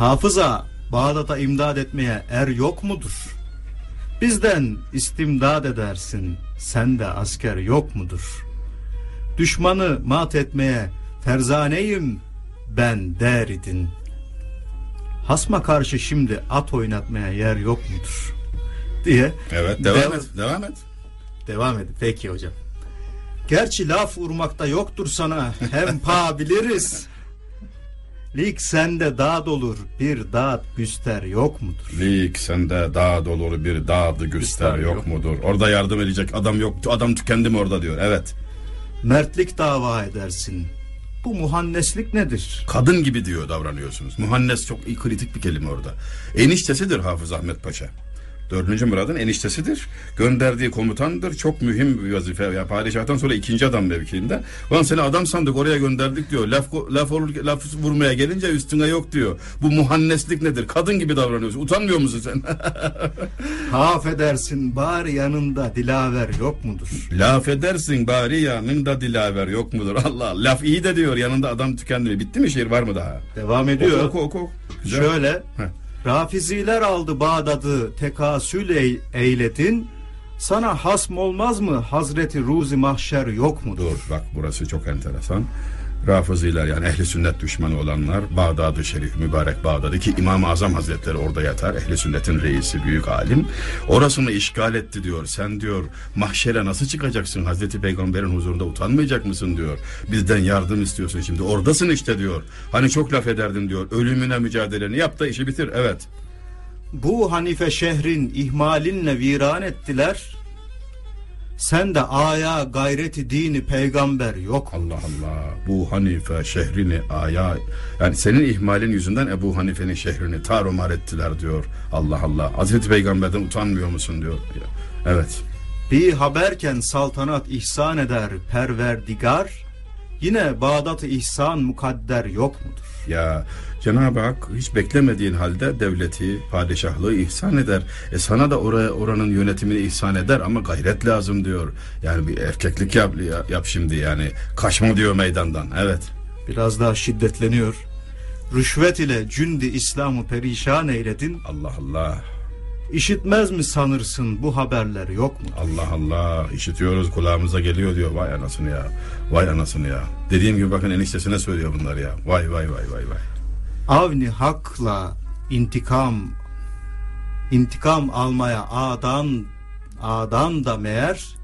Hafıza Bağdat'a imdad etmeye er yok mudur? Bizden istimdad edersin, sende asker yok mudur? Düşmanı mat etmeye ferzaneyim, ben deridin. Hasma karşı şimdi at oynatmaya yer yok mudur? Diye Evet devam Devam- et. Devam et. devam edin. Peki hocam. Gerçi laf vurmakta yoktur sana, hem pa biliriz. Lik sende dağ dolur, bir dağ güster yok mudur? Lik sende dağ dolu bir dağdı göster Göster yok, yok. mudur? Orada yardım edecek adam yok. Adam tükendi mi orada diyor. Evet. Mertlik dava edersin. Bu muhanneslik nedir? Kadın gibi diyor davranıyorsunuz. Muhannes çok iyi, kritik bir kelime orada. Eniştesidir Hafız Ahmet Paşa. Dördüncü Murad'ın eniştesidir. Gönderdiği komutandır. Çok mühim bir vazife. Ya padişahtan sonra ikinci adam mevkiinde. Ulan seni adam sandık oraya gönderdik diyor. Laf, laf, olur, laf vurmaya gelince üstüne yok diyor. Bu muhanneslik nedir? Kadın gibi davranıyorsun. Utanmıyor musun sen? Haf edersin bari yanında dilaver yok mudur? Laf edersin bari yanında dilaver yok mudur? Allah laf iyi de diyor yanında adam tükendi mi? Bitti mi şiir var mı daha? Devam ediyor. Oku oku oku. Güzel. Şöyle Heh. Rafiziler aldı Bağdat'ı tekasül ey- eyletin sana hasm olmaz mı Hazreti Ruzi Mahşer yok mudur? Dur bak burası çok enteresan. Rafıziler yani ehli sünnet düşmanı olanlar Bağdat-ı Şerif mübarek Bağdat'taki İmam-ı Azam Hazretleri orada yatar. Ehli sünnetin reisi büyük alim. Orasını işgal etti diyor. Sen diyor mahşere nasıl çıkacaksın Hazreti Peygamber'in huzurunda utanmayacak mısın diyor. Bizden yardım istiyorsun şimdi. Oradasın işte diyor. Hani çok laf ederdin diyor. Ölümüne mücadeleni yap da işi bitir. Evet. Bu Hanife şehrin ihmalinle viran ettiler. Sen de aya gayreti dini peygamber yok. Allah Allah. Bu Hanife şehrini aya yani senin ihmalin yüzünden Ebu Hanife'nin şehrini tarumar ettiler diyor. Allah Allah. Hazreti Peygamber'den utanmıyor musun diyor. Evet. Bir haberken saltanat ihsan eder perverdigar. Yine Bağdat-ı ihsan mukadder yok mudur? Ya Cenab-ı Hak hiç beklemediğin halde devleti, padişahlığı ihsan eder. E sana da oraya oranın yönetimini ihsan eder ama gayret lazım diyor. Yani bir erkeklik yap, yap şimdi yani. Kaçma diyor meydandan. Evet. Biraz daha şiddetleniyor. Rüşvet ile cündi İslam'ı perişan eyledin. Allah Allah. İşitmez mi sanırsın bu haberler yok mu? Allah Allah işitiyoruz kulağımıza geliyor diyor. Vay anasını ya vay anasını ya. Dediğim gibi bakın eniştesine söylüyor bunlar ya. Vay vay vay vay vay. Avni hakla intikam intikam almaya adan adan da meğer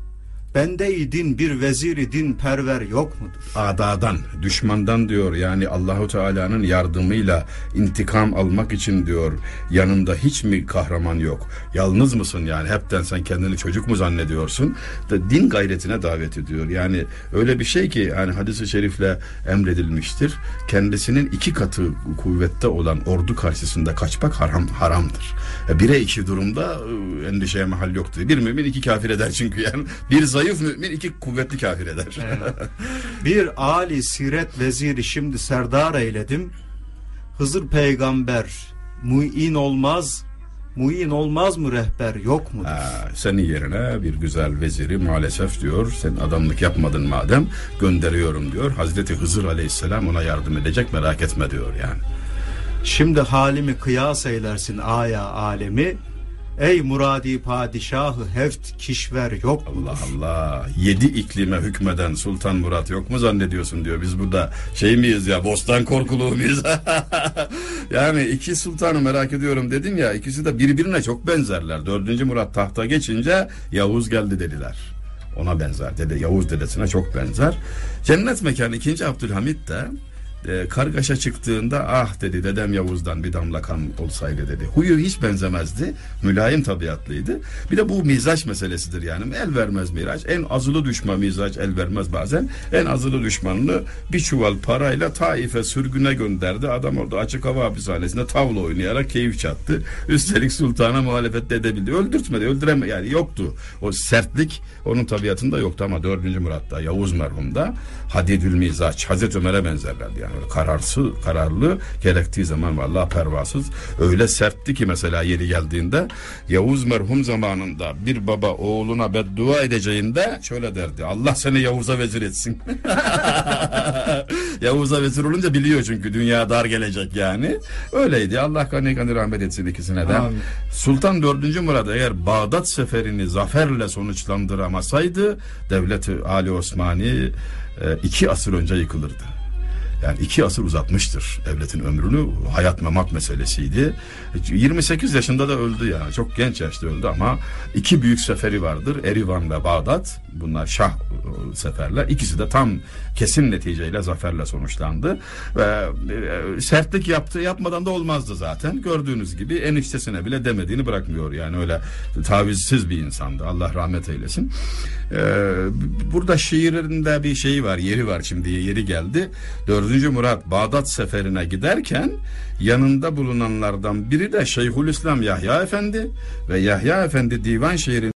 bendeydin bir veziri din perver yok mudur? adadan düşmandan diyor. Yani Allahu Teala'nın yardımıyla intikam almak için diyor. Yanında hiç mi kahraman yok? Yalnız mısın yani? Hepten sen kendini çocuk mu zannediyorsun? Da din gayretine davet ediyor. Yani öyle bir şey ki yani hadis-i şerifle emredilmiştir. Kendisinin iki katı kuvvette olan ordu karşısında kaçmak haram haramdır. E, bire iki durumda e, endişeye mahal yoktur. Bir mümin iki kafir eder çünkü yani. Bir zayıf mümin iki kuvvetli kafir eder Bir Ali siret veziri şimdi serdar eyledim. Hızır peygamber muin olmaz, muin olmaz mı rehber yok mudur? Ha, senin yerine bir güzel veziri maalesef diyor sen adamlık yapmadın madem gönderiyorum diyor. Hazreti Hızır aleyhisselam ona yardım edecek merak etme diyor yani. Şimdi halimi kıyas eylersin aya alemi. Ey muradi padişahı heft kişver yok mudur? Allah Allah yedi iklime hükmeden Sultan Murat yok mu zannediyorsun diyor. Biz burada şey miyiz ya bostan korkuluğu muyuz? yani iki sultanı merak ediyorum dedim ya ikisi de birbirine çok benzerler. Dördüncü Murat tahta geçince Yavuz geldi dediler. Ona benzer dede Yavuz dedesine çok benzer. Cennet mekanı ikinci Abdülhamit de e, kargaşa çıktığında ah dedi dedem Yavuz'dan bir damla kan olsaydı dedi. Huyu hiç benzemezdi. Mülayim tabiatlıydı. Bir de bu mizaç meselesidir yani. El vermez miraç. En azılı düşman mizaç el vermez bazen. En azılı düşmanını bir çuval parayla Taif'e sürgüne gönderdi. Adam orada açık hava hapishanesinde tavla oynayarak keyif çattı. Üstelik sultana muhalefet de edebildi. Öldürtmedi. Öldüreme yani yoktu. O sertlik onun tabiatında yoktu ama 4. Murat'ta Yavuz merhumda Hadidül Mizaç Hazreti Ömer'e benzerlerdi yani kararsız kararlı gerektiği zaman vallahi pervasız öyle sertti ki mesela yeri geldiğinde Yavuz merhum zamanında bir baba oğluna beddua edeceğinde şöyle derdi Allah seni Yavuz'a vezir etsin Yavuz'a vezir olunca biliyor çünkü dünya dar gelecek yani öyleydi Allah gani gani rahmet etsin ikisine de Amin. Sultan 4. Murad eğer Bağdat seferini zaferle sonuçlandıramasaydı devleti Ali Osmani e, iki asır önce yıkılırdı. Yani iki asır uzatmıştır devletin ömrünü. Hayat memat meselesiydi. 28 yaşında da öldü yani. Çok genç yaşta öldü ama iki büyük seferi vardır. Erivan ve Bağdat. Bunlar şah e, seferler. İkisi de tam kesin neticeyle zaferle sonuçlandı. Ve e, sertlik yaptı yapmadan da olmazdı zaten. Gördüğünüz gibi eniştesine bile demediğini bırakmıyor. Yani öyle tavizsiz bir insandı. Allah rahmet eylesin. Ee, burada şiirinde bir şeyi var, yeri var şimdi yeri geldi. 4. Murat Bağdat seferine giderken yanında bulunanlardan biri de Şeyhülislam Yahya Efendi ve Yahya Efendi divan şiirin